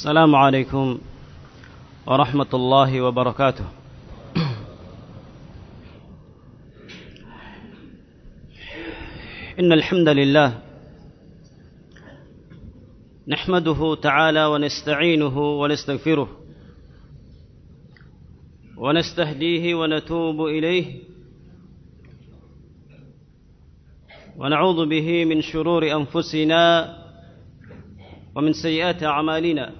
السلام عليكم ورحمة الله وبركاته. إن الحمد لله نحمده تعالى ونستعينه ونستغفره ونستهديه ونتوب إليه ونعوذ به من شرور أنفسنا ومن سيئات أعمالنا.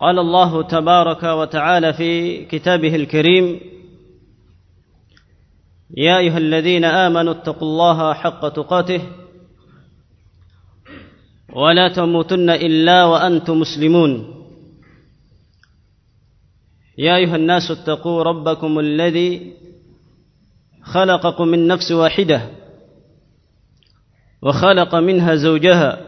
قال الله تبارك وتعالى في كتابه الكريم يا أيها الذين آمنوا اتقوا الله حق تقاته ولا تموتن إلا وأنتم مسلمون. يا أيها الناس اتقوا ربكم الذي خلقكم من نفس واحدة وخلق منها زوجها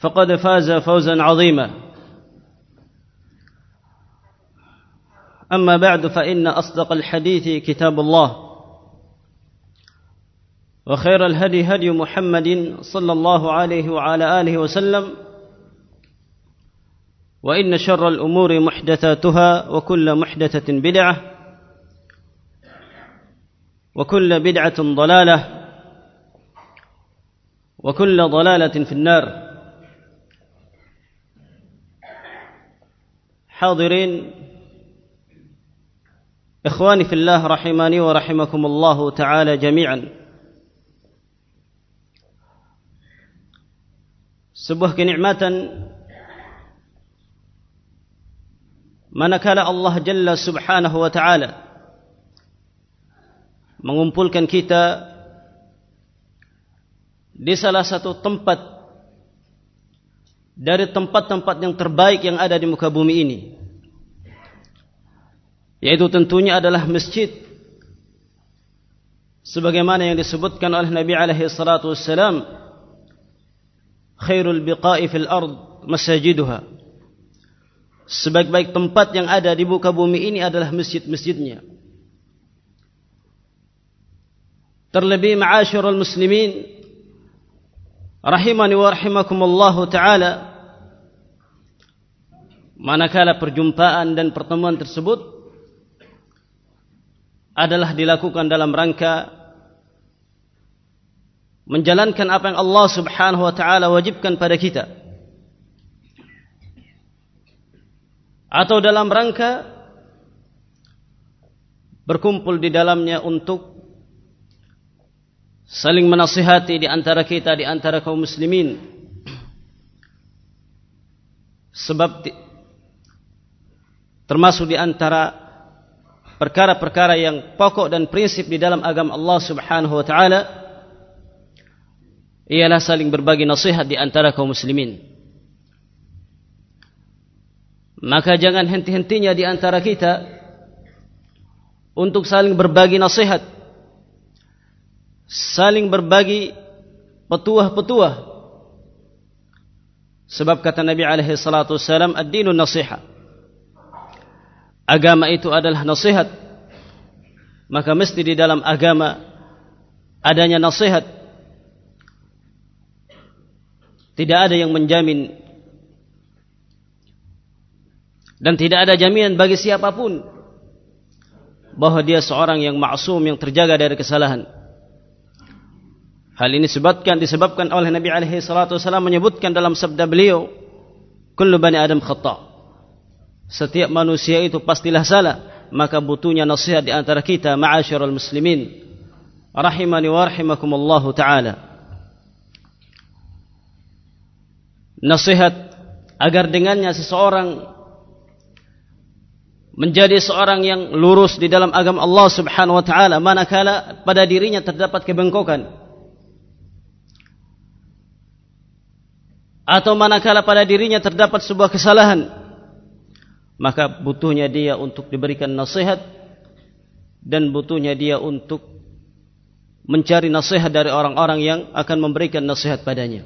فقد فاز فوزا عظيما. أما بعد فإن أصدق الحديث كتاب الله وخير الهدي هدي محمد صلى الله عليه وعلى آله وسلم وإن شر الأمور محدثاتها وكل محدثة بدعة وكل بدعة ضلالة وكل ضلالة في النار. حاضرين إخواني في الله رحماني ورحمكم الله تعالى جميعا sebuah kenikmatan manakala Allah Jalla Subhanahu wa taala mengumpulkan kita di salah satu tempat dari tempat-tempat yang terbaik yang ada di muka bumi ini. Yaitu tentunya adalah masjid. Sebagaimana yang disebutkan oleh Nabi alaihi salatu wassalam khairul biqa'i fil ard masajiduha. Sebaik-baik tempat yang ada di muka bumi ini adalah masjid-masjidnya. Terlebih ma'asyiral muslimin rahimani wa rahimakumullah taala manakala perjumpaan dan pertemuan tersebut adalah dilakukan dalam rangka menjalankan apa yang Allah Subhanahu wa taala wajibkan pada kita. Atau dalam rangka berkumpul di dalamnya untuk saling menasihati di antara kita di antara kaum muslimin. Sebab termasuk di antara perkara-perkara yang pokok dan prinsip di dalam agama Allah Subhanahu wa taala ialah saling berbagi nasihat di antara kaum muslimin. Maka jangan henti-hentinya di antara kita untuk saling berbagi nasihat saling berbagi petuah-petuah. Sebab kata Nabi alaihi salatu wasallam ad-dinun nasiha. Agama itu adalah nasihat. Maka mesti di dalam agama adanya nasihat. Tidak ada yang menjamin. Dan tidak ada jaminan bagi siapapun bahawa dia seorang yang maksum yang terjaga dari kesalahan Hal ini disebabkan disebabkan oleh Nabi alaihi salatu wasallam menyebutkan dalam sabda beliau, "Kullu bani Adam khata'." Setiap manusia itu pastilah salah, maka butuhnya nasihat di antara kita, ma'asyiral muslimin. Rahimani wa rahimakumullah taala. Nasihat agar dengannya seseorang menjadi seorang yang lurus di dalam agama Allah Subhanahu wa taala manakala pada dirinya terdapat kebengkokan atau manakala pada dirinya terdapat sebuah kesalahan maka butuhnya dia untuk diberikan nasihat dan butuhnya dia untuk mencari nasihat dari orang-orang yang akan memberikan nasihat padanya.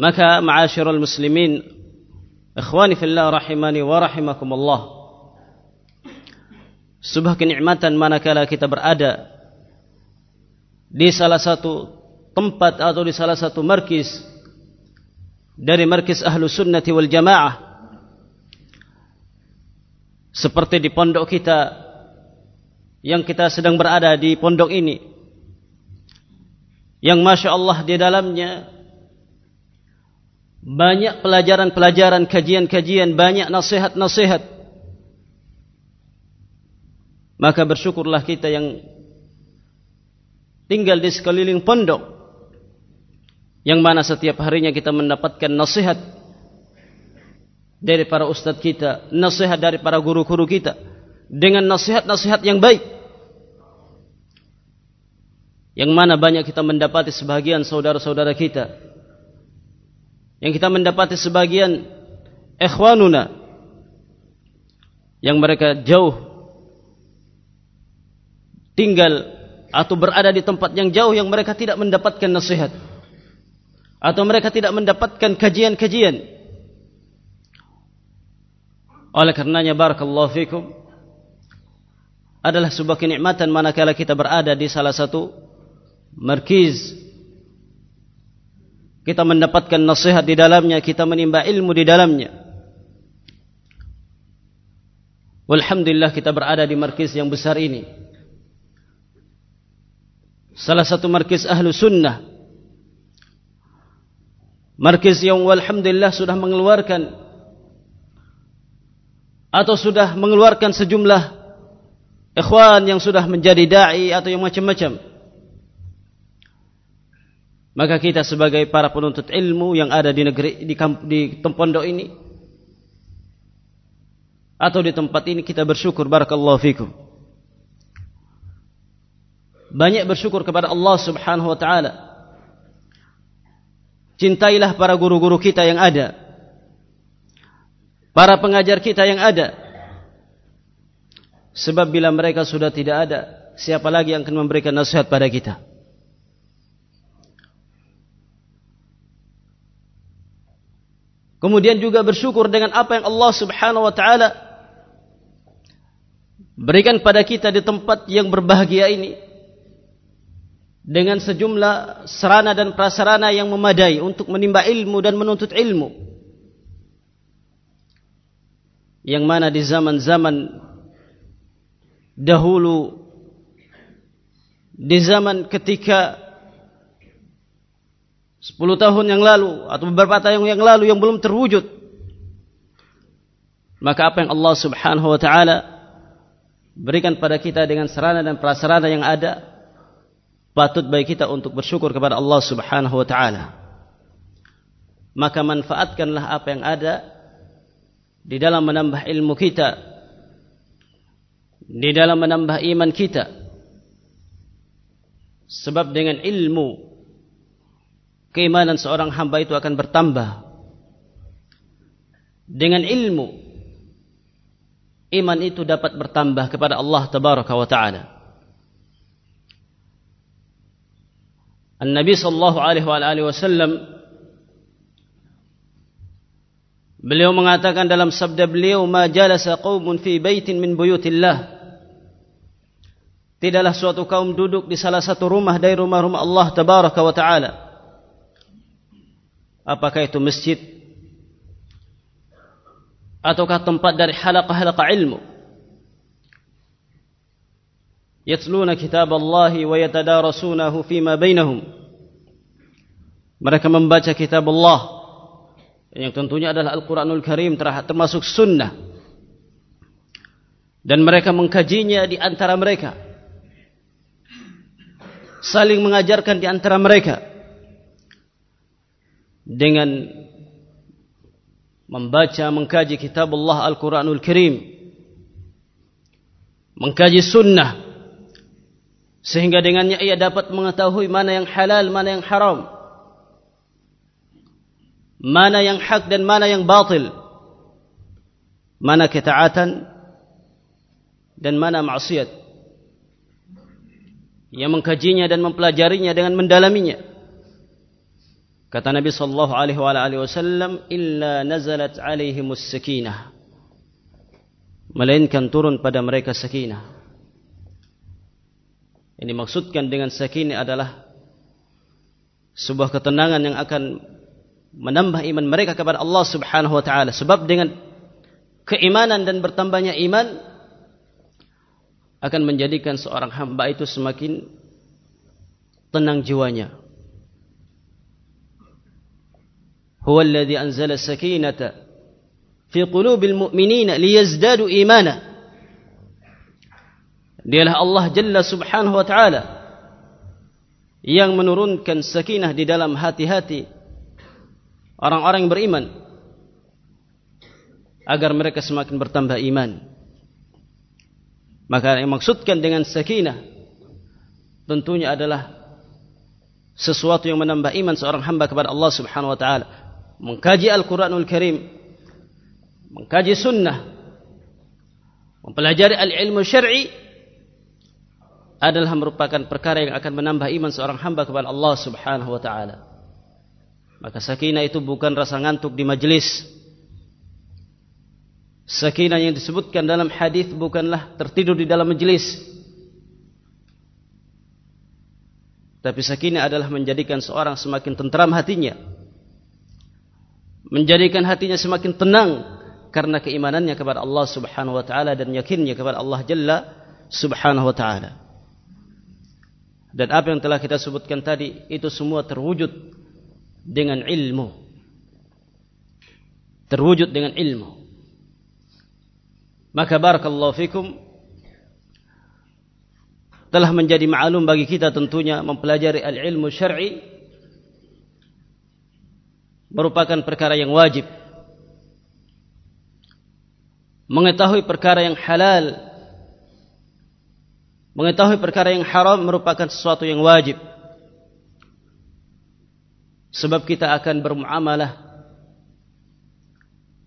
Maka ma'asyiral muslimin ikhwani fillah rahimani wa rahimakumullah sebuah kenikmatan manakala kita berada di salah satu tempat atau di salah satu markis dari markis ahlu sunnati wal jamaah. Seperti di pondok kita yang kita sedang berada di pondok ini. Yang masya Allah di dalamnya banyak pelajaran-pelajaran kajian-kajian banyak nasihat-nasihat. Maka bersyukurlah kita yang tinggal di sekeliling pondok yang mana setiap harinya kita mendapatkan nasihat dari para ustaz kita, nasihat dari para guru-guru kita dengan nasihat-nasihat yang baik. Yang mana banyak kita mendapati sebagian saudara-saudara kita. Yang kita mendapati sebagian ikhwanuna yang mereka jauh tinggal atau berada di tempat yang jauh yang mereka tidak mendapatkan nasihat atau mereka tidak mendapatkan kajian-kajian. Oleh karenanya barakallahu fikum adalah sebuah kenikmatan manakala kita berada di salah satu markiz kita mendapatkan nasihat di dalamnya kita menimba ilmu di dalamnya. Walhamdulillah kita berada di markiz yang besar ini. Salah satu markiz ahlu sunnah Markis yang walhamdulillah sudah mengeluarkan atau sudah mengeluarkan sejumlah ikhwan yang sudah menjadi da'i atau yang macam-macam. Maka kita sebagai para penuntut ilmu yang ada di negeri di, di pondok ini atau di tempat ini kita bersyukur barakallahu fikum. Banyak bersyukur kepada Allah Subhanahu wa taala Cintailah para guru-guru kita yang ada. Para pengajar kita yang ada. Sebab bila mereka sudah tidak ada, siapa lagi yang akan memberikan nasihat pada kita? Kemudian juga bersyukur dengan apa yang Allah subhanahu wa ta'ala berikan pada kita di tempat yang berbahagia ini dengan sejumlah serana dan prasarana yang memadai untuk menimba ilmu dan menuntut ilmu. Yang mana di zaman-zaman dahulu di zaman ketika 10 tahun yang lalu atau beberapa tahun yang lalu yang belum terwujud maka apa yang Allah Subhanahu wa taala berikan pada kita dengan serana dan prasarana yang ada patut bagi kita untuk bersyukur kepada Allah Subhanahu wa taala. Maka manfaatkanlah apa yang ada di dalam menambah ilmu kita, di dalam menambah iman kita. Sebab dengan ilmu keimanan seorang hamba itu akan bertambah. Dengan ilmu iman itu dapat bertambah kepada Allah Tabaraka wa taala. An-Nabi sallallahu alaihi wasallam beliau mengatakan dalam sabda beliau ma jalasa qaumun fi baitin min buyutillah. Tidaklah suatu kaum duduk di salah satu rumah dari rumah-rumah Allah tabaraka wa taala. Apakah itu masjid ataukah tempat dari halaqah-halaqah ilmu kitab Allah wa yatadarasunahu fima bainahum mereka membaca kitab Allah yang tentunya adalah Al-Quranul Karim termasuk sunnah. Dan mereka mengkajinya di antara mereka. Saling mengajarkan di antara mereka. Dengan membaca mengkaji kitab Allah Al-Quranul Karim. Mengkaji sunnah sehingga dengannya ia dapat mengetahui mana yang halal mana yang haram. Mana yang hak dan mana yang batil. Mana ketaatan dan mana maksiat. Yang mengkajinya dan mempelajarinya dengan mendalaminya. Kata Nabi sallallahu alaihi wasallam illa nazalat alaihimus sakinah. Melainkan turun pada mereka sakinah ini maksudkan dengan sakinah adalah sebuah ketenangan yang akan menambah iman mereka kepada Allah Subhanahu wa taala. Sebab dengan keimanan dan bertambahnya iman akan menjadikan seorang hamba itu semakin tenang jiwanya. Huwa alladhi anzala sakinata fi qulubil mu'minina liyazdadu imana dialah Allah jalla subhanahu wa ta'ala yang menurunkan sakinah di dalam hati-hati orang-orang yang beriman agar mereka semakin bertambah iman. Maka yang maksudkan dengan sakinah tentunya adalah sesuatu yang menambah iman seorang hamba kepada Allah Subhanahu wa taala. Mengkaji Al-Qur'anul Karim mengkaji sunnah mempelajari al-ilmu syar'i adalah merupakan perkara yang akan menambah iman seorang hamba kepada Allah Subhanahu wa taala Maka sakinah itu bukan rasa ngantuk di majlis. Sakinah yang disebutkan dalam hadis bukanlah tertidur di dalam majlis. Tapi sakinah adalah menjadikan seorang semakin tentram hatinya. Menjadikan hatinya semakin tenang karena keimanannya kepada Allah Subhanahu wa taala dan yakinnya kepada Allah Jalla Subhanahu wa taala. Dan apa yang telah kita sebutkan tadi itu semua terwujud dengan ilmu. Terwujud dengan ilmu. Maka barakallahu fikum telah menjadi maklum bagi kita tentunya mempelajari al-ilmu syar'i merupakan perkara yang wajib. Mengetahui perkara yang halal mengetahui perkara yang haram merupakan sesuatu yang wajib. Sebab kita akan bermuamalah.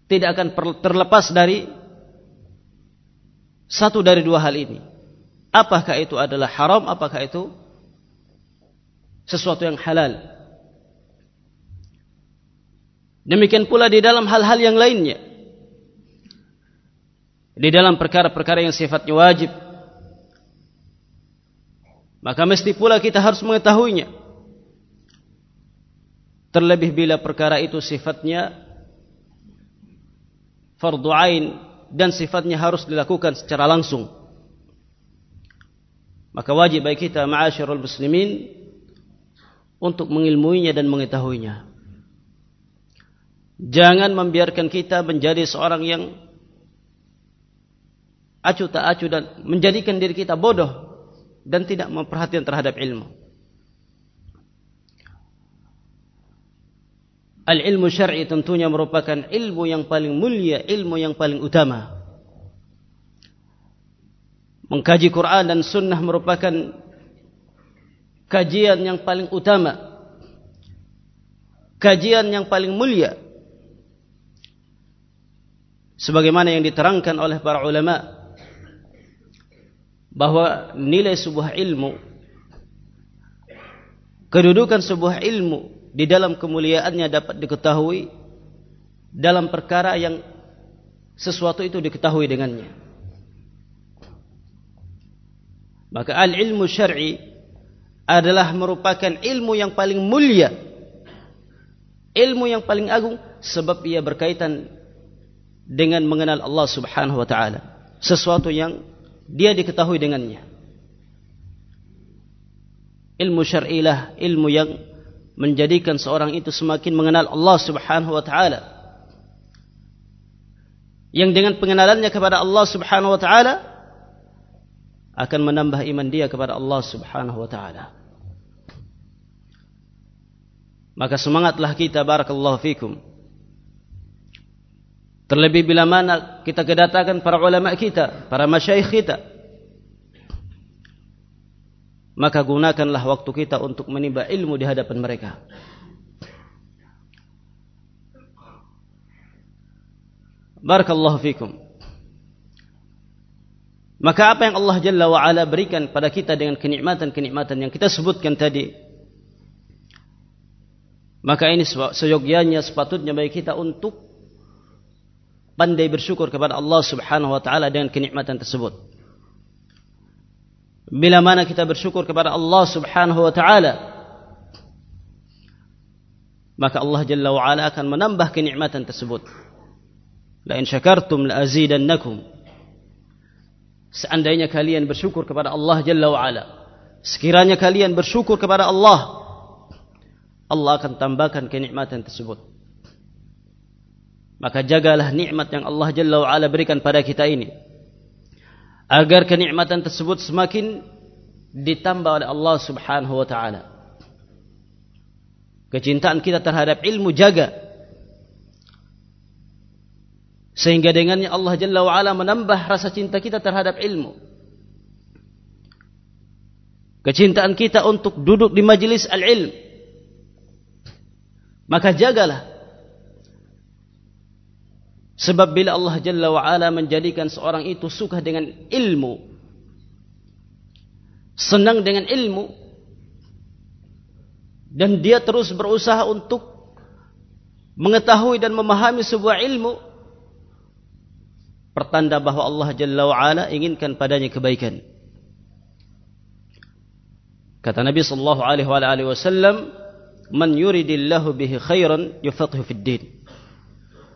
Tidak akan terlepas dari satu dari dua hal ini. Apakah itu adalah haram apakah itu sesuatu yang halal? Demikian pula di dalam hal-hal yang lainnya. Di dalam perkara-perkara yang sifatnya wajib maka mesti pula kita harus mengetahuinya. Terlebih bila perkara itu sifatnya fardu ain dan sifatnya harus dilakukan secara langsung. Maka wajib bagi kita ma'asyiral muslimin untuk mengilmuinya dan mengetahuinya. Jangan membiarkan kita menjadi seorang yang acuh tak acuh dan menjadikan diri kita bodoh dan tidak memperhatikan terhadap ilmu Al-ilmu syar'i tentunya merupakan ilmu yang paling mulia, ilmu yang paling utama. Mengkaji Quran dan sunnah merupakan kajian yang paling utama. Kajian yang paling mulia. Sebagaimana yang diterangkan oleh para ulama bahwa nilai sebuah ilmu kedudukan sebuah ilmu di dalam kemuliaannya dapat diketahui dalam perkara yang sesuatu itu diketahui dengannya. Maka al-ilmu syar'i adalah merupakan ilmu yang paling mulia. Ilmu yang paling agung sebab ia berkaitan dengan mengenal Allah Subhanahu wa taala. Sesuatu yang dia diketahui dengannya. ilmu syar'ilah ilmu yang menjadikan seorang itu semakin mengenal Allah Subhanahu wa taala. Yang dengan pengenalannya kepada Allah Subhanahu wa taala akan menambah iman dia kepada Allah Subhanahu wa taala. Maka semangatlah kita barakallahu fikum terlebih bila mana kita kedatangan para ulama kita para masyayikh kita maka gunakanlah waktu kita untuk menimba ilmu di hadapan mereka. Barakallahu fikum. Maka apa yang Allah Jalla wa Ala berikan pada kita dengan kenikmatan-kenikmatan yang kita sebutkan tadi. Maka ini seyogianya sepatutnya bagi kita untuk pandai bersyukur kepada Allah Subhanahu wa taala dengan kenikmatan tersebut. Bila mana kita bersyukur kepada Allah subhanahu wa ta'ala Maka Allah Jalla wa Ala akan menambah kenikmatan tersebut. La in syakartum la azidannakum. Seandainya kalian bersyukur kepada Allah Jalla wa Ala Sekiranya kalian bersyukur kepada Allah Allah akan tambahkan kenikmatan tersebut Maka jagalah nikmat yang Allah Jalla wa Ala berikan pada kita ini agar kenikmatan tersebut semakin ditambah oleh Allah Subhanahu wa taala. Kecintaan kita terhadap ilmu jaga sehingga dengannya Allah Jalla wa Ala menambah rasa cinta kita terhadap ilmu. Kecintaan kita untuk duduk di majlis al-ilm. Maka jagalah Sebab bila Allah Jalla wa'ala menjadikan seorang itu suka dengan ilmu. Senang dengan ilmu. Dan dia terus berusaha untuk mengetahui dan memahami sebuah ilmu. Pertanda bahawa Allah Jalla wa'ala inginkan padanya kebaikan. Kata Nabi sallallahu alaihi wasallam, "Man yuridillahu bihi khairan yufaqihu fid din."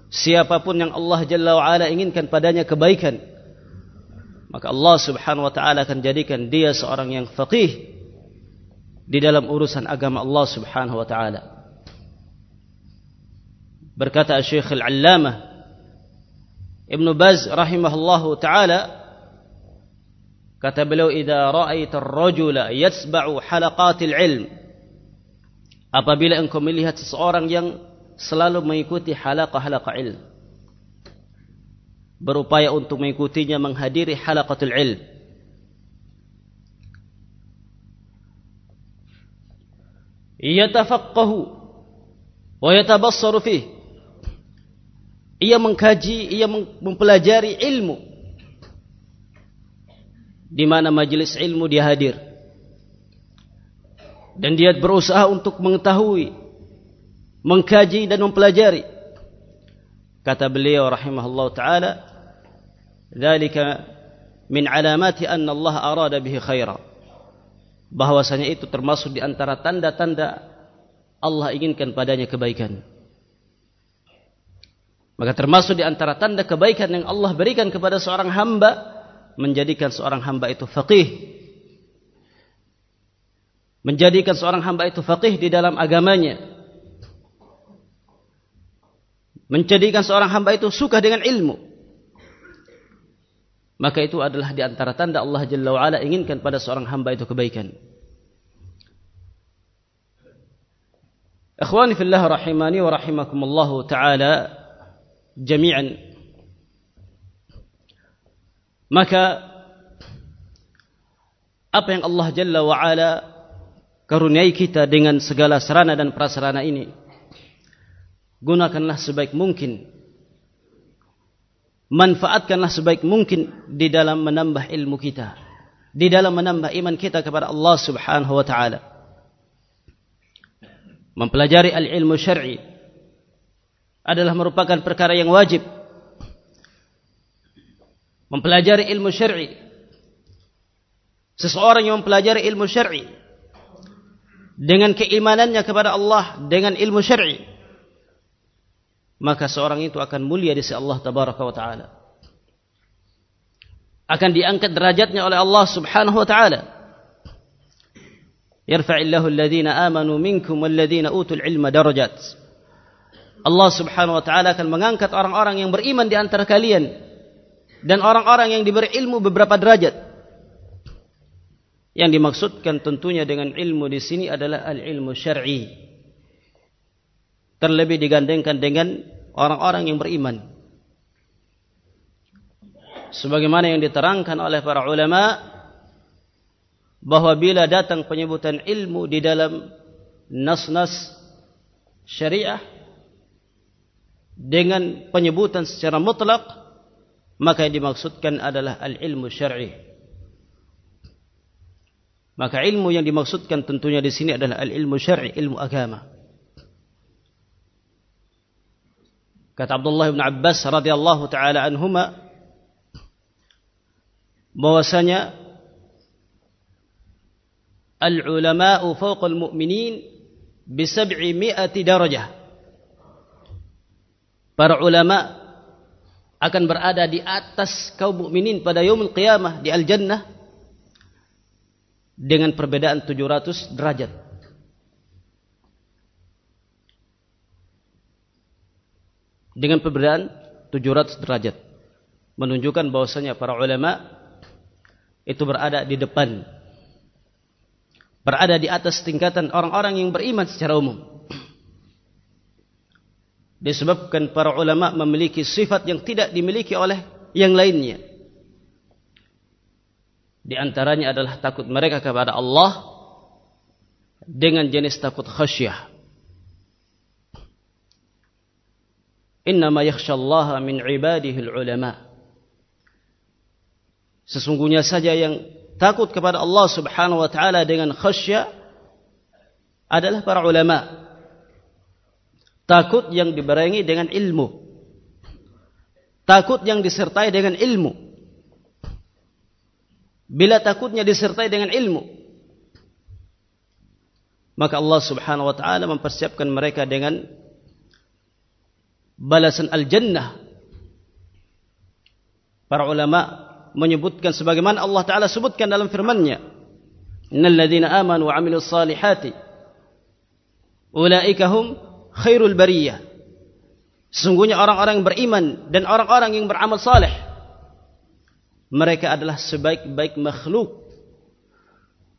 Siapapun yang Allah Jalla wa'ala inginkan padanya kebaikan maka Allah subhanahu wa ta'ala akan jadikan dia seorang yang faqih di dalam urusan agama Allah subhanahu wa ta'ala. Berkata Syekh Al-Allamah Ibn Baz rahimahullahu ta'ala kata beliau idha ra'aita ar-rajula yatsba'u halaqatil ilm. Apabila engkau melihat seseorang yang selalu mengikuti halaqah-halaqah ilm. Berupaya untuk mengikutinya menghadiri halaqatul ilm. Ia tafaqahu wa yatabassaru fih. Ia mengkaji, ia mempelajari ilmu. Di mana majlis ilmu dia hadir. Dan dia berusaha untuk mengetahui mengkaji dan mempelajari. Kata beliau rahimahullah taala dzalika min alamati anna Allah arada bihi khaira. Bahwasanya itu termasuk di antara tanda-tanda Allah inginkan padanya kebaikan. Maka termasuk di antara tanda kebaikan yang Allah berikan kepada seorang hamba menjadikan seorang hamba itu faqih. Menjadikan seorang hamba itu faqih di dalam agamanya menjadikan seorang hamba itu suka dengan ilmu. Maka itu adalah di antara tanda Allah Jalla wa Ala inginkan pada seorang hamba itu kebaikan. Ikhwani fillah rahimani wa rahimakumullah taala jami'an. Maka apa yang Allah Jalla wa Ala karuniai kita dengan segala sarana dan prasarana ini gunakanlah sebaik mungkin. Manfaatkanlah sebaik mungkin di dalam menambah ilmu kita. Di dalam menambah iman kita kepada Allah Subhanahu wa taala. Mempelajari al-ilmu syar'i adalah merupakan perkara yang wajib. Mempelajari ilmu syar'i. Seseorang yang mempelajari ilmu syar'i dengan keimanannya kepada Allah dengan ilmu syar'i maka seorang itu akan mulia di sisi Allah tabaraka wa taala. Akan diangkat derajatnya oleh Allah subhanahu wa taala. Yarfa'illahu alladhina amanu minkum walladhina utul ilma darajat. Allah Subhanahu wa taala akan mengangkat orang-orang yang beriman di antara kalian dan orang-orang yang diberi ilmu beberapa derajat. Yang dimaksudkan tentunya dengan ilmu di sini adalah al-ilmu syar'i. Terlebih digandengkan dengan orang-orang yang beriman. Sebagaimana yang diterangkan oleh para ulama bahawa bila datang penyebutan ilmu di dalam nas-nas syariah dengan penyebutan secara mutlak maka yang dimaksudkan adalah al-ilmu syar'i. Maka ilmu yang dimaksudkan tentunya di sini adalah al-ilmu syar'i, ilmu agama. Kata Abdullah bin Abbas radhiyallahu taala anhuma bahwasanya al-ulama'u fawqa al-mu'minin bi 700 darajah. Para ulama akan berada di atas kaum mukminin pada yaumul qiyamah di al-jannah dengan perbedaan 700 derajat. Dengan perbedaan 700 derajat. Menunjukkan bahwasanya para ulama itu berada di depan. Berada di atas tingkatan orang-orang yang beriman secara umum. Disebabkan para ulama memiliki sifat yang tidak dimiliki oleh yang lainnya. Di antaranya adalah takut mereka kepada Allah dengan jenis takut khasyah. Innama yakhshallaha min ibadihi ulama. Sesungguhnya saja yang takut kepada Allah Subhanahu wa taala dengan khasyah adalah para ulama. Takut yang dibarengi dengan ilmu. Takut yang disertai dengan ilmu. Bila takutnya disertai dengan ilmu. Maka Allah subhanahu wa ta'ala mempersiapkan mereka dengan balasan al-jannah. Para ulama menyebutkan sebagaimana Allah Ta'ala sebutkan dalam firmannya. Innal ladhina amanu wa amilu salihati. Ulaikahum khairul bariyah. Sesungguhnya orang-orang yang beriman dan orang-orang yang beramal salih mereka adalah sebaik-baik makhluk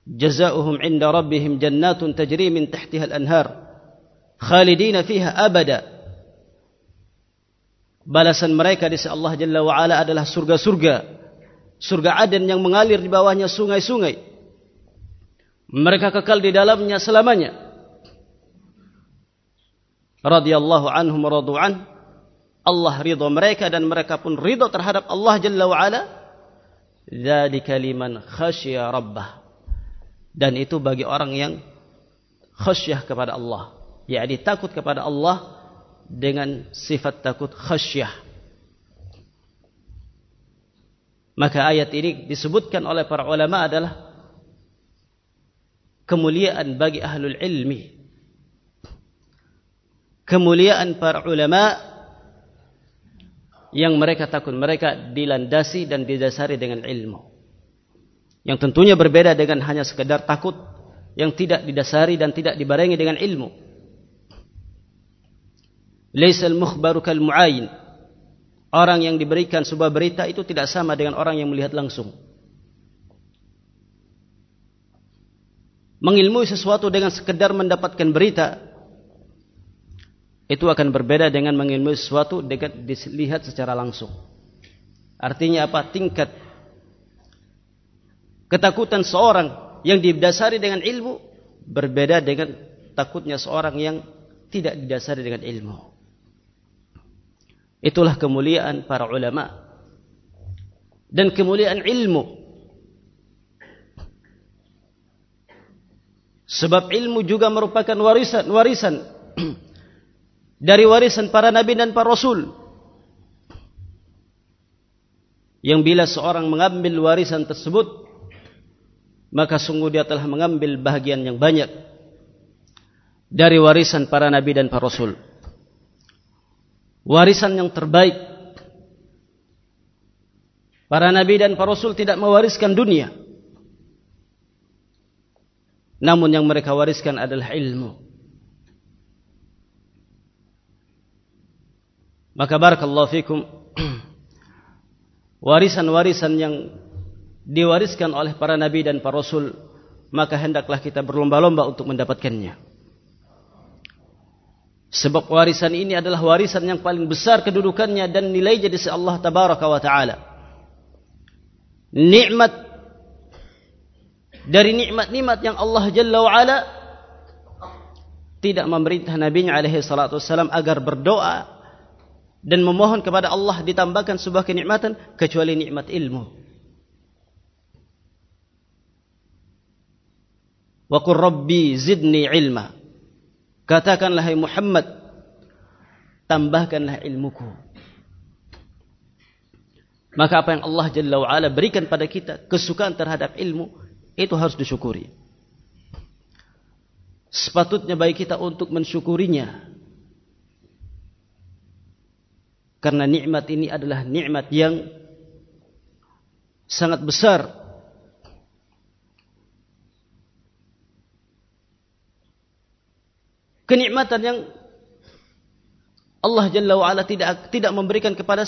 jazaohum inda rabbihim jannatun tajri min tahtiha al-anhar khalidina fiha abada balasan mereka di sisi Allah Jalla wa Ala adalah surga-surga. Surga Aden yang mengalir di bawahnya sungai-sungai. Mereka kekal di dalamnya selamanya. Radhiyallahu anhum radu'an Allah ridha mereka dan mereka pun ridha terhadap Allah Jalla wa Ala Zalika liman khasya rabbah. Dan itu bagi orang yang khasyah kepada Allah. Yaitu takut kepada Allah dengan sifat takut khasyah. Maka ayat ini disebutkan oleh para ulama adalah kemuliaan bagi ahlul ilmi. Kemuliaan para ulama yang mereka takut mereka dilandasi dan didasari dengan ilmu yang tentunya berbeda dengan hanya sekedar takut yang tidak didasari dan tidak dibarengi dengan ilmu laisal mukhbaru kal muayin orang yang diberikan sebuah berita itu tidak sama dengan orang yang melihat langsung mengilmui sesuatu dengan sekedar mendapatkan berita itu akan berbeda dengan mengilmui sesuatu dengan dilihat secara langsung. Artinya apa? Tingkat ketakutan seorang yang didasari dengan ilmu berbeda dengan takutnya seorang yang tidak didasari dengan ilmu. Itulah kemuliaan para ulama dan kemuliaan ilmu. Sebab ilmu juga merupakan warisan warisan dari warisan para nabi dan para rasul. Yang bila seorang mengambil warisan tersebut, maka sungguh dia telah mengambil bahagian yang banyak dari warisan para nabi dan para rasul. Warisan yang terbaik. Para nabi dan para rasul tidak mewariskan dunia. namun yang mereka wariskan adalah ilmu maka barakallahu fikum warisan-warisan yang diwariskan oleh para nabi dan para rasul maka hendaklah kita berlomba-lomba untuk mendapatkannya sebab warisan ini adalah warisan yang paling besar kedudukannya dan nilainya di sisi Allah tabaraka wa taala nikmat dari nikmat-nikmat yang Allah jalla wa ala tidak memerintah nabinya alaihi salatu wasallam agar berdoa dan memohon kepada Allah ditambahkan sebuah kenikmatan kecuali nikmat ilmu. Wa qur rabbi zidni ilma. Katakanlah hai Muhammad tambahkanlah ilmuku. Maka apa yang Allah Jalla wa ala berikan pada kita kesukaan terhadap ilmu itu harus disyukuri. Sepatutnya baik kita untuk mensyukurinya karena nikmat ini adalah nikmat yang sangat besar kenikmatan yang Allah Jalla wa ala tidak tidak memberikan kepada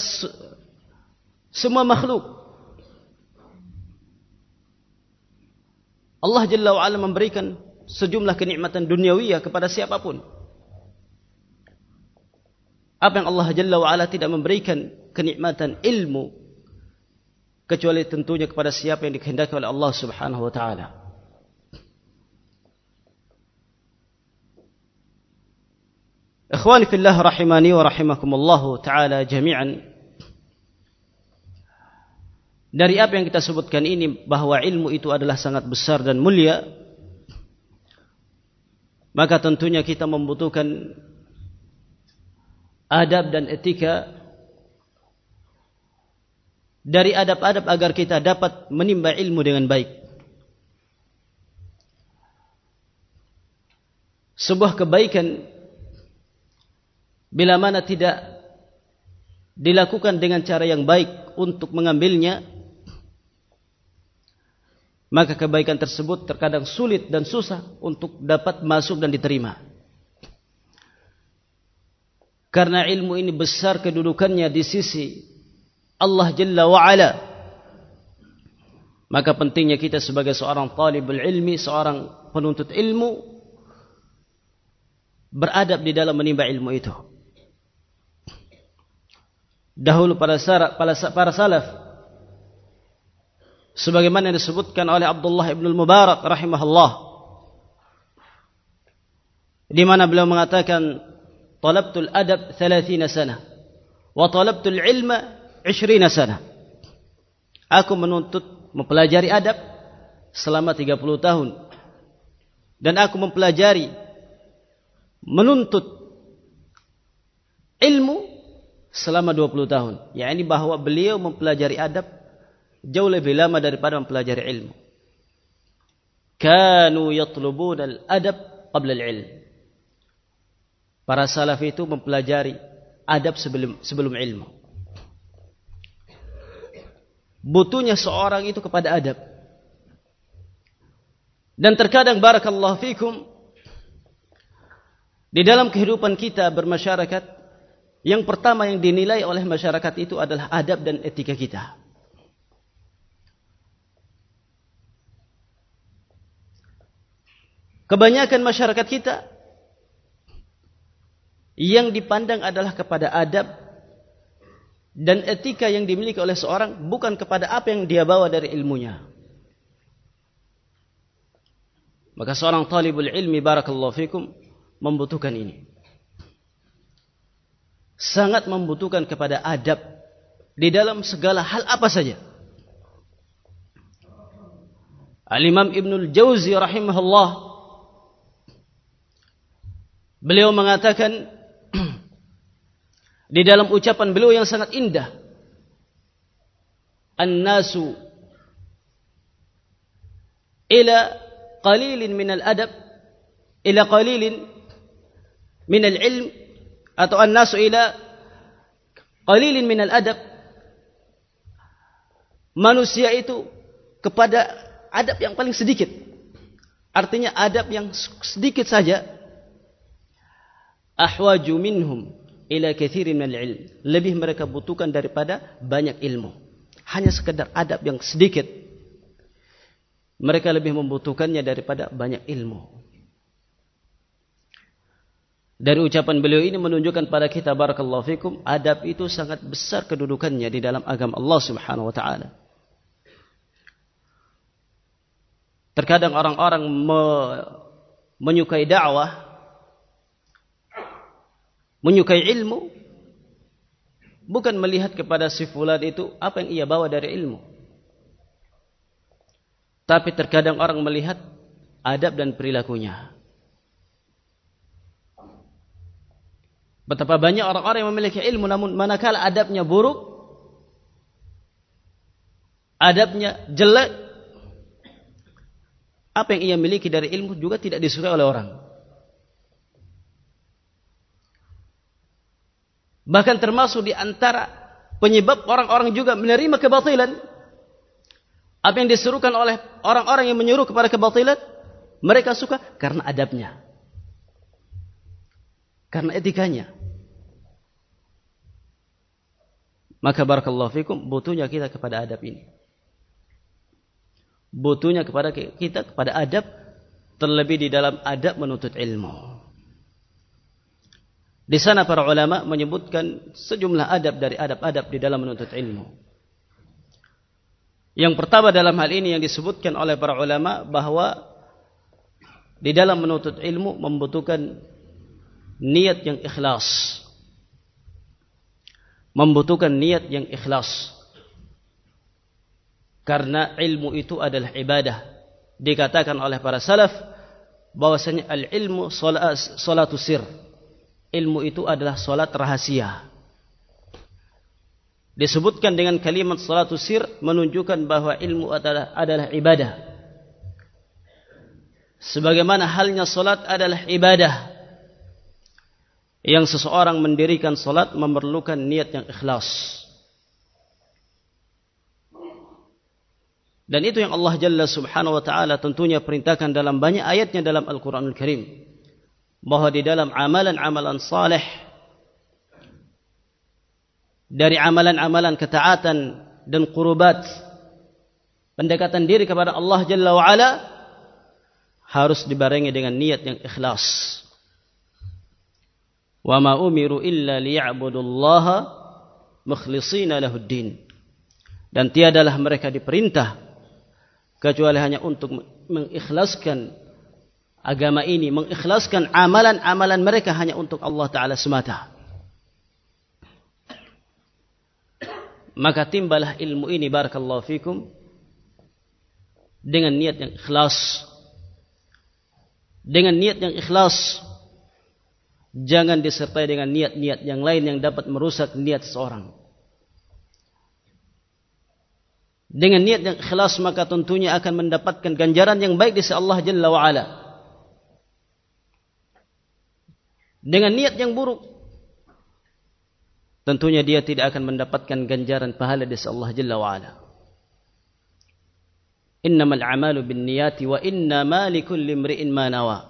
semua makhluk Allah Jalla wa ala memberikan sejumlah kenikmatan duniawiyah kepada siapapun apa yang Allah Jalla wa'ala tidak memberikan kenikmatan ilmu kecuali tentunya kepada siapa yang dikehendaki oleh Allah Subhanahu wa taala. Ikhwani fillah rahimani wa rahimakumullah taala jami'an. Dari apa yang kita sebutkan ini bahwa ilmu itu adalah sangat besar dan mulia maka tentunya kita membutuhkan adab dan etika dari adab-adab agar kita dapat menimba ilmu dengan baik. Sebuah kebaikan bila mana tidak dilakukan dengan cara yang baik untuk mengambilnya maka kebaikan tersebut terkadang sulit dan susah untuk dapat masuk dan diterima. Karena ilmu ini besar kedudukannya di sisi Allah Jalla wa'ala. Maka pentingnya kita sebagai seorang talibul ilmi, seorang penuntut ilmu, beradab di dalam menimba ilmu itu dahulu para syarat para, para salaf. Sebagaimana yang disebutkan oleh Abdullah ibn Mubarak rahimahullah. Di mana beliau mengatakan talabtul adab 30 sana wa talabtul ilma 20 sana. Aku menuntut mempelajari adab selama 30 tahun. Dan aku mempelajari menuntut ilmu selama 20 tahun yakni bahwa beliau mempelajari adab jauh lebih lama daripada mempelajari ilmu kanu yatlubuna al-adab qabla al-ilm para salaf itu mempelajari adab sebelum sebelum ilmu. Butuhnya seorang itu kepada adab. Dan terkadang barakallahu fikum di dalam kehidupan kita bermasyarakat yang pertama yang dinilai oleh masyarakat itu adalah adab dan etika kita. Kebanyakan masyarakat kita yang dipandang adalah kepada adab dan etika yang dimiliki oleh seorang bukan kepada apa yang dia bawa dari ilmunya. Maka seorang talibul ilmi barakallahu fikum membutuhkan ini. Sangat membutuhkan kepada adab di dalam segala hal apa saja. Al-Imam Ibnul Jauzi rahimahullah beliau mengatakan di dalam ucapan beliau yang sangat indah an-nasu ila qalilin min al-adab ila qalilin min al-ilm atau an-nasu ila qalilin min al-adab manusia itu kepada adab yang paling sedikit Artinya adab yang sedikit saja ahwaju minhum ila kathirin min al-ilm. Lebih mereka butuhkan daripada banyak ilmu. Hanya sekedar adab yang sedikit. Mereka lebih membutuhkannya daripada banyak ilmu. Dari ucapan beliau ini menunjukkan pada kita barakallahu fikum adab itu sangat besar kedudukannya di dalam agama Allah Subhanahu wa taala. Terkadang orang-orang me menyukai dakwah, menyukai ilmu, bukan melihat kepada si fulan itu apa yang ia bawa dari ilmu. Tapi terkadang orang melihat adab dan perilakunya. Betapa banyak orang-orang yang memiliki ilmu namun manakala adabnya buruk, adabnya jelek, apa yang ia miliki dari ilmu juga tidak disukai oleh orang. Bahkan termasuk di antara penyebab orang-orang juga menerima kebatilan. Apa yang disuruhkan oleh orang-orang yang menyuruh kepada kebatilan, mereka suka karena adabnya. Karena etikanya. Maka barakallahu fikum butuhnya kita kepada adab ini butuhnya kepada kita kepada adab terlebih di dalam adab menuntut ilmu. Di sana para ulama menyebutkan sejumlah adab dari adab-adab di dalam menuntut ilmu. Yang pertama dalam hal ini yang disebutkan oleh para ulama bahawa di dalam menuntut ilmu membutuhkan niat yang ikhlas. Membutuhkan niat yang ikhlas. Karena ilmu itu adalah ibadah. Dikatakan oleh para salaf bahwasanya al ilmu salatu sir. Ilmu itu adalah salat rahasia. Disebutkan dengan kalimat salatu sir menunjukkan bahwa ilmu adalah adalah ibadah. Sebagaimana halnya salat adalah ibadah yang seseorang mendirikan salat memerlukan niat yang ikhlas Dan itu yang Allah Jalla Subhanahu wa taala tentunya perintahkan dalam banyak ayatnya dalam Al-Qur'anul Karim. Bahwa di dalam amalan-amalan saleh dari amalan-amalan ketaatan dan qurubat pendekatan diri kepada Allah Jalla wa ala harus dibarengi dengan niat yang ikhlas. Wa ma umiru illa liya'budullaha mukhlishina lahuddin. Dan tiadalah mereka diperintah kecuali hanya untuk mengikhlaskan agama ini, mengikhlaskan amalan-amalan mereka hanya untuk Allah Taala semata. Maka timbalah ilmu ini barakallahu fikum dengan niat yang ikhlas. Dengan niat yang ikhlas jangan disertai dengan niat-niat yang lain yang dapat merusak niat seseorang. dengan niat yang ikhlas maka tentunya akan mendapatkan ganjaran yang baik di sisi Allah Jalla wa ala. Dengan niat yang buruk tentunya dia tidak akan mendapatkan ganjaran pahala di sisi Allah Jalla wa ala. Innamal a'malu binniyati wa innama likulli imri'in ma nawa.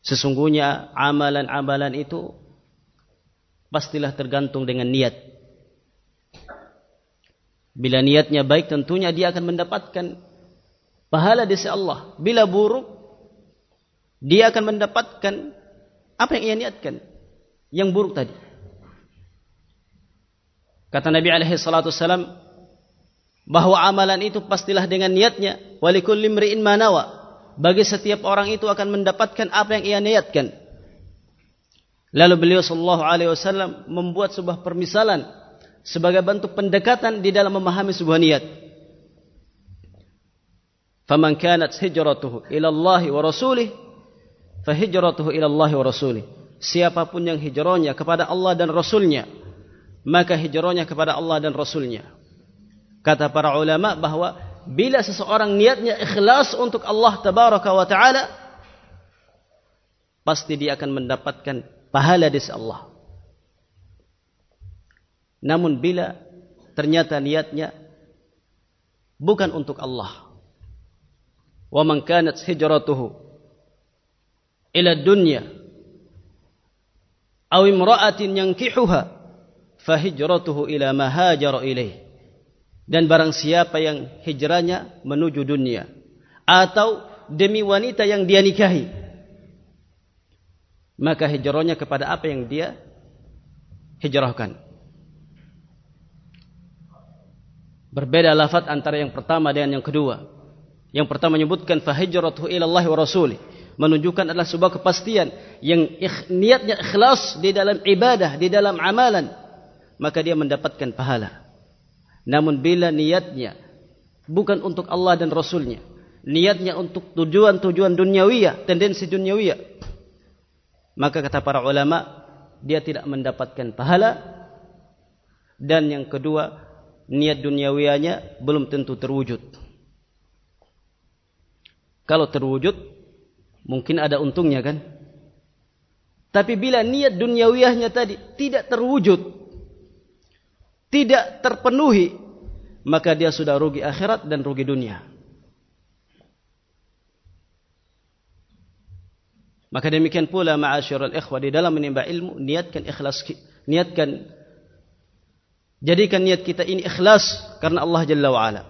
Sesungguhnya amalan-amalan itu pastilah tergantung dengan niat. Bila niatnya baik tentunya dia akan mendapatkan pahala di sisi Allah. Bila buruk dia akan mendapatkan apa yang ia niatkan yang buruk tadi. Kata Nabi alaihi salatu bahwa amalan itu pastilah dengan niatnya walikulli imri'in ma nawa. Bagi setiap orang itu akan mendapatkan apa yang ia niatkan. Lalu beliau sallallahu alaihi wasallam membuat sebuah permisalan sebagai bentuk pendekatan di dalam memahami sebuah niat. Faman kanat hijratuhu ila Allah wa rasulih fa hijratuhu ila Allah wa rasulih. Siapapun yang hijrahnya kepada Allah dan Rasulnya, maka hijrahnya kepada Allah dan Rasulnya. Kata para ulama bahawa bila seseorang niatnya ikhlas untuk Allah tabaraka wa taala pasti dia akan mendapatkan pahala di sisi Allah. Namun bila ternyata niatnya bukan untuk Allah. wa man kanat hijratuhu ila dunya aw imra'atin yankihuha fa hijratuhu ila ma hajara ilaih dan barang siapa yang hijrahnya menuju dunia atau demi wanita yang dia nikahi maka hijrahnya kepada apa yang dia hijrahkan. Berbeda lafaz antara yang pertama dengan yang kedua. Yang pertama menyebutkan fahijratuhu ila Allah wa rasulih menunjukkan adalah sebuah kepastian yang niatnya ikhlas di dalam ibadah, di dalam amalan, maka dia mendapatkan pahala. Namun bila niatnya bukan untuk Allah dan Rasulnya, niatnya untuk tujuan-tujuan duniawiyah, tendensi duniawiyah, maka kata para ulama dia tidak mendapatkan pahala. Dan yang kedua, niat duniawiyahnya belum tentu terwujud. Kalau terwujud, mungkin ada untungnya kan? Tapi bila niat duniawiyahnya tadi tidak terwujud, tidak terpenuhi, maka dia sudah rugi akhirat dan rugi dunia. Maka demikian pula ma'asyiral ikhwah di dalam menimba ilmu niatkan ikhlas niatkan jadikan niat kita ini ikhlas karena Allah Jalla wa ala.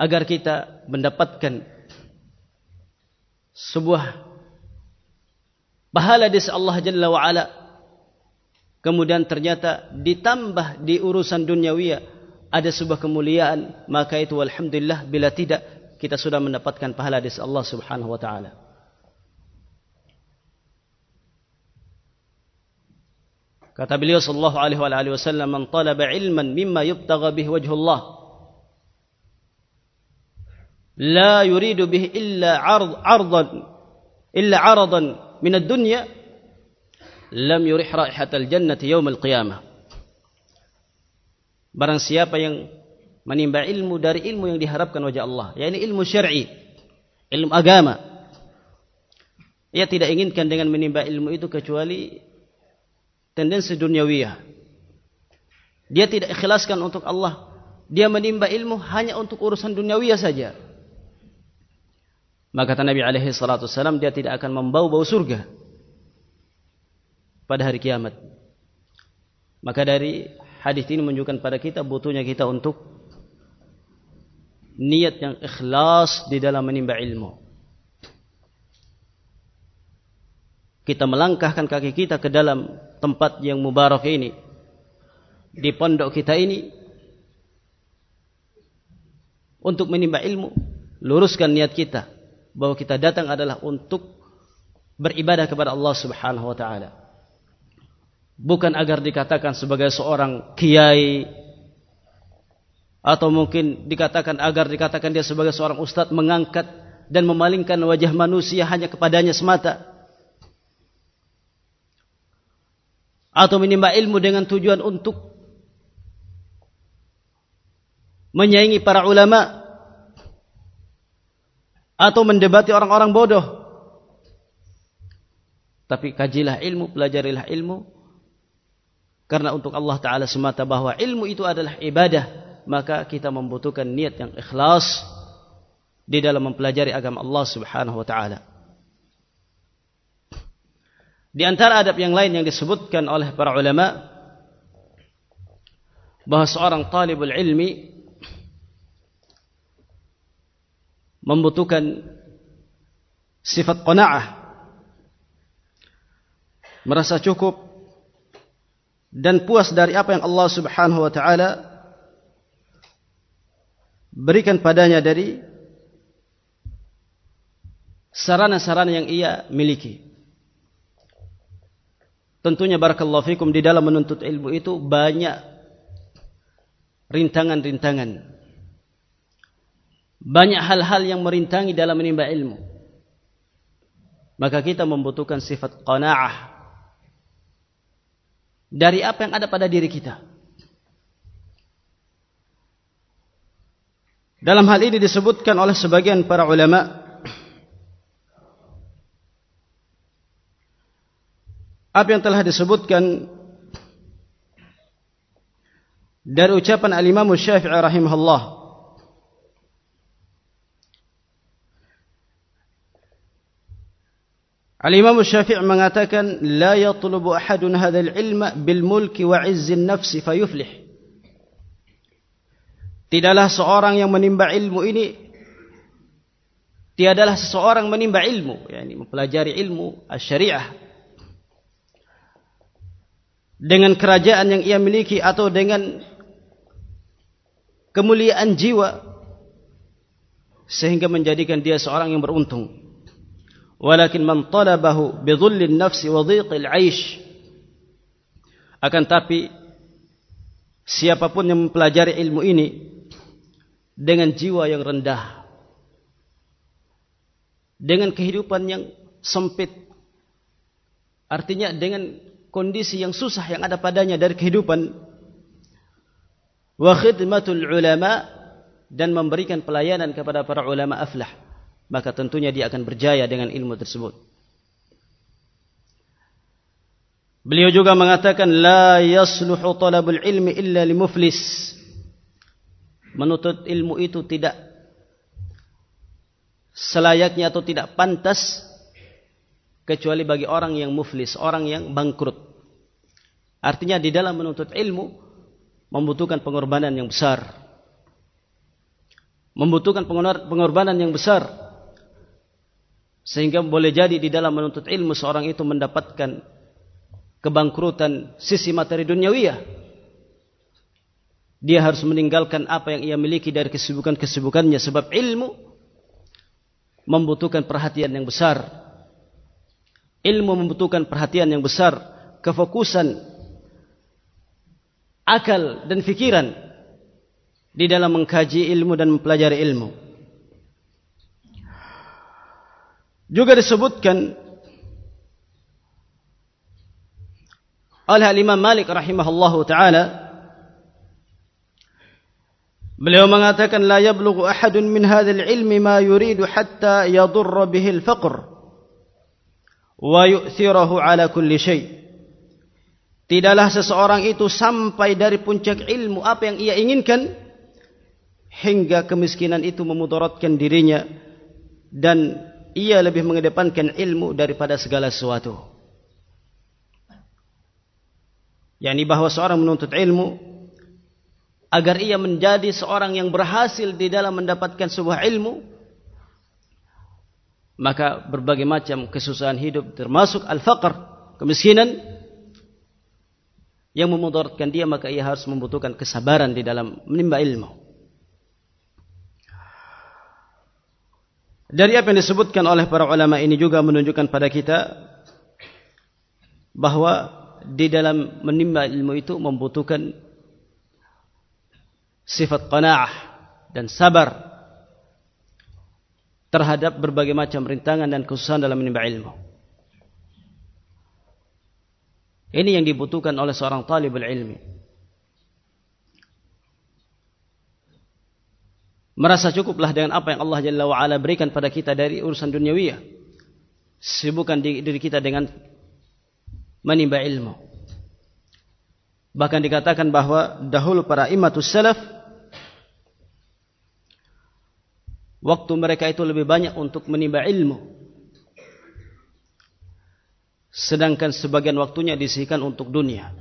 agar kita mendapatkan sebuah pahala di Allah Jalla wa ala kemudian ternyata ditambah di urusan duniawiya ada sebuah kemuliaan. Maka itu alhamdulillah bila tidak kita sudah mendapatkan pahala dari Allah Subhanahu wa taala. Kata beliau sallallahu alaihi wa alihi wasallam man talaba ilman mimma yubtagha bih wajhullah la yuridu bih illa 'ard 'ardan illa 'aradan min ad-dunya lam yurih raihatal jannati yaumil qiyamah. Barang siapa yang menimba ilmu dari ilmu yang diharapkan wajah Allah, yakni ilmu syar'i, ilmu agama. Ia tidak inginkan dengan menimba ilmu itu kecuali tendensi duniawiyah. Dia tidak ikhlaskan untuk Allah. Dia menimba ilmu hanya untuk urusan duniawiyah saja. Maka kata Nabi alaihi salatu salam dia tidak akan membawa-bawa surga pada hari kiamat. Maka dari hadis ini menunjukkan pada kita butuhnya kita untuk niat yang ikhlas di dalam menimba ilmu. Kita melangkahkan kaki kita ke dalam tempat yang mubarak ini di pondok kita ini untuk menimba ilmu, luruskan niat kita bahwa kita datang adalah untuk beribadah kepada Allah Subhanahu wa taala. Bukan agar dikatakan sebagai seorang kiai atau mungkin dikatakan agar dikatakan dia sebagai seorang ustaz mengangkat dan memalingkan wajah manusia hanya kepadanya semata. Atau menimba ilmu dengan tujuan untuk menyaingi para ulama atau mendebati orang-orang bodoh. Tapi kajilah ilmu, pelajarilah ilmu. Karena untuk Allah Ta'ala semata bahawa ilmu itu adalah ibadah. Maka kita membutuhkan niat yang ikhlas di dalam mempelajari agama Allah Subhanahu Wa Ta'ala. Di antara adab yang lain yang disebutkan oleh para ulama bahawa seorang talibul ilmi membutuhkan sifat qanaah merasa cukup dan puas dari apa yang Allah Subhanahu wa taala berikan padanya dari sarana-sarana yang ia miliki. Tentunya barakallahu fikum di dalam menuntut ilmu itu banyak rintangan-rintangan. Banyak hal-hal yang merintangi dalam menimba ilmu. Maka kita membutuhkan sifat qanaah dari apa yang ada pada diri kita. Dalam hal ini disebutkan oleh sebagian para ulama apa yang telah disebutkan dari ucapan al-Imam Syafi'i rahimahullah Al-Imam Syafi'i mengatakan la yatlubu ahadun hadzal ilma bil mulki wa izzin nafsi fayuflih. Tidaklah seorang yang menimba ilmu ini tiadalah seseorang menimba ilmu yakni mempelajari ilmu syariah dengan kerajaan yang ia miliki atau dengan kemuliaan jiwa sehingga menjadikan dia seorang yang beruntung walakin man talabahu bi dhullin nafsi wa dhiqil aish. Akan tapi siapapun yang mempelajari ilmu ini dengan jiwa yang rendah dengan kehidupan yang sempit artinya dengan kondisi yang susah yang ada padanya dari kehidupan wa khidmatul ulama dan memberikan pelayanan kepada para ulama aflah maka tentunya dia akan berjaya dengan ilmu tersebut. Beliau juga mengatakan la yasluhu talabul ilmi illa limuflis. Menuntut ilmu itu tidak selayaknya atau tidak pantas kecuali bagi orang yang muflis, orang yang bangkrut. Artinya di dalam menuntut ilmu membutuhkan pengorbanan yang besar. Membutuhkan pengorbanan yang besar sehingga boleh jadi di dalam menuntut ilmu seorang itu mendapatkan kebangkrutan sisi materi duniawiyah. Dia harus meninggalkan apa yang ia miliki dari kesibukan-kesibukannya sebab ilmu membutuhkan perhatian yang besar. Ilmu membutuhkan perhatian yang besar, kefokusan akal dan fikiran di dalam mengkaji ilmu dan mempelajari ilmu. Juga disebutkan oleh Imam Malik rahimahullahu taala Beliau mengatakan la yablughu ahadun min hadzal ilmi ma yuridu hatta yadurra bihi al-faqr wa yu'thirahu ala kulli shay. Tidaklah seseorang itu sampai dari puncak ilmu apa yang ia inginkan hingga kemiskinan itu memudaratkan dirinya dan ia lebih mengedepankan ilmu daripada segala sesuatu. Yani bahawa seorang menuntut ilmu agar ia menjadi seorang yang berhasil di dalam mendapatkan sebuah ilmu maka berbagai macam kesusahan hidup termasuk al-faqr kemiskinan yang memudaratkan dia maka ia harus membutuhkan kesabaran di dalam menimba ilmu. Dari apa yang disebutkan oleh para ulama ini juga menunjukkan pada kita bahawa di dalam menimba ilmu itu membutuhkan sifat qanaah dan sabar terhadap berbagai macam rintangan dan kesusahan dalam menimba ilmu. Ini yang dibutuhkan oleh seorang talibul ilmi. Merasa cukuplah dengan apa yang Allah Jalla wa'ala berikan pada kita dari urusan duniawiyah. Sibukkan diri kita dengan menimba ilmu. Bahkan dikatakan bahawa dahulu para imatus salaf, waktu mereka itu lebih banyak untuk menimba ilmu. Sedangkan sebagian waktunya disihkan untuk dunia.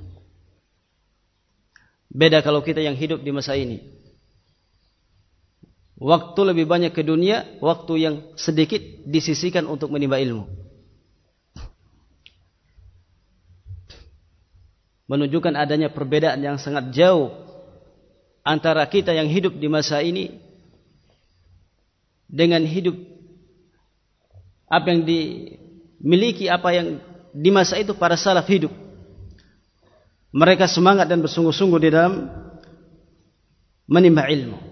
Beda kalau kita yang hidup di masa ini waktu lebih banyak ke dunia, waktu yang sedikit disisikan untuk menimba ilmu. Menunjukkan adanya perbedaan yang sangat jauh antara kita yang hidup di masa ini dengan hidup apa yang dimiliki apa yang di masa itu para salaf hidup. Mereka semangat dan bersungguh-sungguh di dalam menimba ilmu.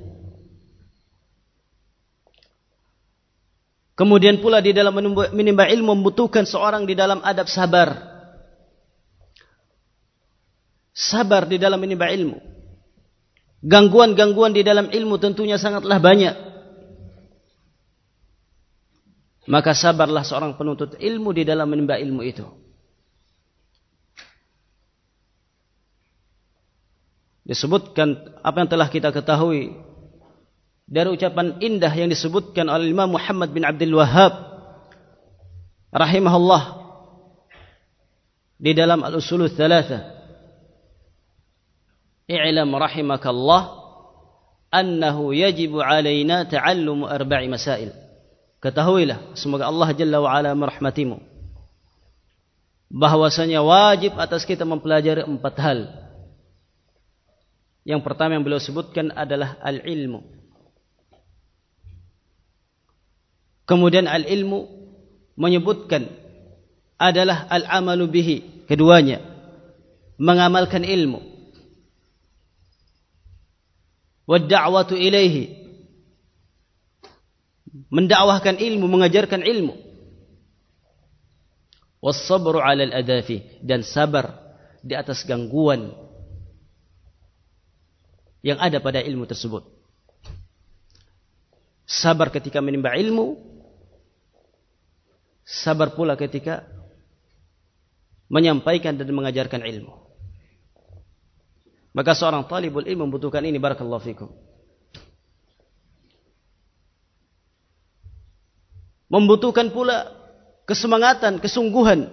Kemudian pula di dalam menimba ilmu membutuhkan seorang di dalam adab sabar. Sabar di dalam menimba ilmu. Gangguan-gangguan di dalam ilmu tentunya sangatlah banyak. Maka sabarlah seorang penuntut ilmu di dalam menimba ilmu itu. Disebutkan apa yang telah kita ketahui dari ucapan indah yang disebutkan oleh Imam Muhammad bin Abdul Wahhab rahimahullah di dalam al-usul tsalatsa i'lam rahimakallah annahu yajibu alaina ta'allum arba'i masail. Ketahuilah semoga Allah jalla wa ala merahmatimu bahwasanya wajib atas kita mempelajari empat hal. Yang pertama yang beliau sebutkan adalah al-ilmu kemudian al-ilmu menyebutkan adalah al-amalu bihi keduanya mengamalkan ilmu. Wa da'watu ilaihi mendakwahkan ilmu mengajarkan ilmu. Was sabru 'ala al-adafi dan sabar di atas gangguan yang ada pada ilmu tersebut. Sabar ketika menimba ilmu sabar pula ketika menyampaikan dan mengajarkan ilmu Maka seorang talibul ilmu membutuhkan ini barakallahu fikum. Membutuhkan pula kesemangatan, kesungguhan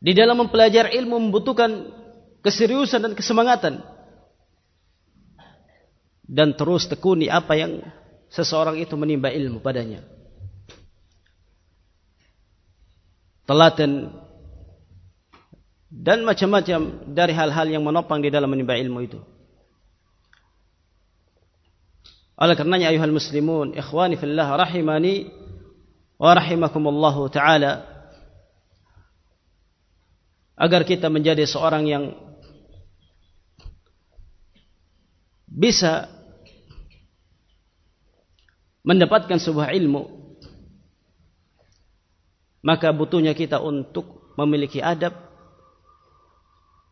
di dalam mempelajari ilmu membutuhkan keseriusan dan kesemangatan dan terus tekuni apa yang seseorang itu menimba ilmu padanya. Telaten dan macam-macam dari hal-hal yang menopang di dalam menimba ilmu itu. Oleh karenanya ayuhal muslimun, ikhwani fillah rahimani wa rahimakumullah taala agar kita menjadi seorang yang bisa mendapatkan sebuah ilmu maka butuhnya kita untuk memiliki adab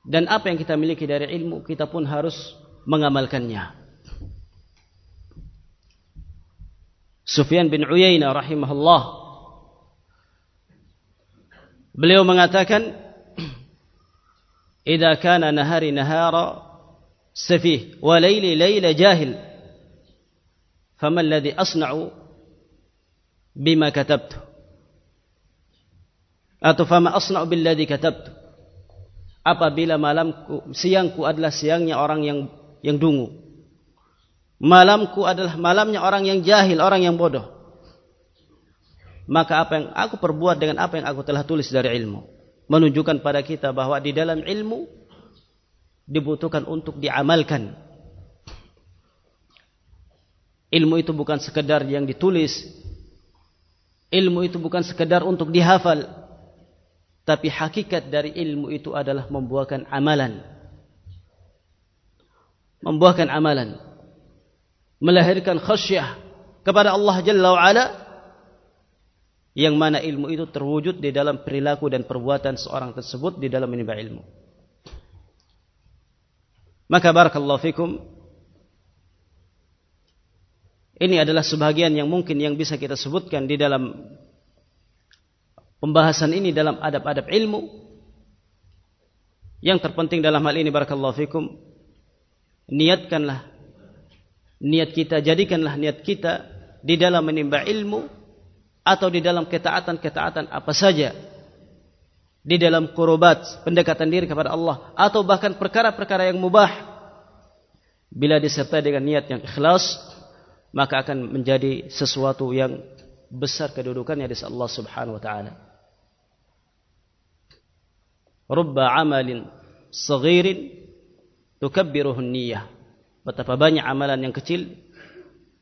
dan apa yang kita miliki dari ilmu kita pun harus mengamalkannya. Sufyan bin Uyainah rahimahullah beliau mengatakan "Idza kana nahari nahara safih wa layli layla jahil fama alladhi asna'u bima katabtu" atau "Fama asna'u billadhi katabtu" apabila malamku siangku adalah siangnya orang yang yang dungu. Malamku adalah malamnya orang yang jahil orang yang bodoh. Maka apa yang aku perbuat dengan apa yang aku telah tulis dari ilmu? Menunjukkan pada kita bahwa di dalam ilmu dibutuhkan untuk diamalkan ilmu itu bukan sekedar yang ditulis ilmu itu bukan sekedar untuk dihafal tapi hakikat dari ilmu itu adalah membuahkan amalan. Membuahkan amalan. Melahirkan khasyah kepada Allah Jalla wa'ala. Yang mana ilmu itu terwujud di dalam perilaku dan perbuatan seorang tersebut di dalam menimba ilmu. Maka barakallahu fikum. Ini adalah sebahagian yang mungkin yang bisa kita sebutkan di dalam pembahasan ini dalam adab-adab ilmu yang terpenting dalam hal ini barakallahu fikum. Niatkanlah niat kita jadikanlah niat kita di dalam menimba ilmu atau di dalam ketaatan-ketaatan apa saja. Di dalam kurubat pendekatan diri kepada Allah atau bahkan perkara-perkara yang mubah. Bila disertai dengan niat yang ikhlas maka akan menjadi sesuatu yang besar kedudukannya di Allah Subhanahu wa taala. Rubba amalin saghirin tukabbiruhu niyyah. Betapa banyak amalan yang kecil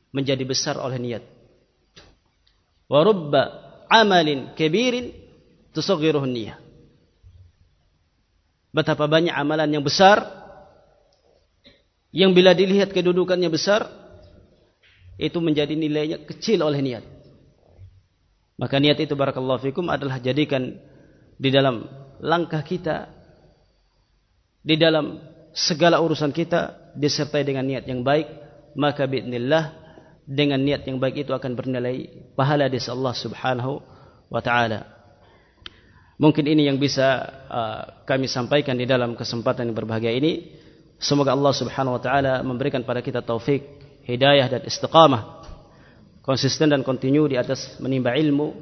menjadi besar oleh niat. Wa rubba amalin kabirin tusaghiruhu niyyah. Betapa banyak amalan yang besar yang bila dilihat kedudukannya besar itu menjadi nilainya kecil oleh niat. Maka niat itu barakallahu fikum adalah jadikan di dalam langkah kita di dalam segala urusan kita disertai dengan niat yang baik maka biidznillah dengan niat yang baik itu akan bernilai pahala di Allah Subhanahu wa taala. Mungkin ini yang bisa uh, kami sampaikan di dalam kesempatan yang berbahagia ini. Semoga Allah Subhanahu wa taala memberikan pada kita taufik hidayah dan istiqamah konsisten dan kontinu di atas menimba ilmu,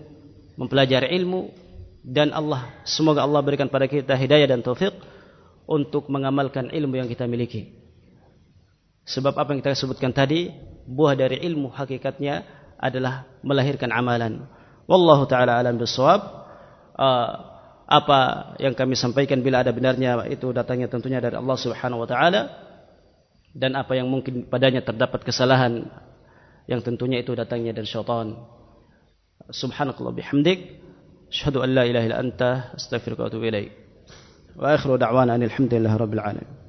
mempelajari ilmu dan Allah semoga Allah berikan pada kita hidayah dan taufik untuk mengamalkan ilmu yang kita miliki. Sebab apa yang kita sebutkan tadi, buah dari ilmu hakikatnya adalah melahirkan amalan. Wallahu taala alam bisawab. Uh, apa yang kami sampaikan bila ada benarnya itu datangnya tentunya dari Allah Subhanahu wa taala dan apa yang mungkin padanya terdapat kesalahan yang tentunya itu datangnya dari syaitan. Subhanakallah bihamdik. Asyhadu an la ilaha illa anta astaghfiruka wa atubu ilaik. Wa akhiru da'wana alhamdulillahi rabbil alamin.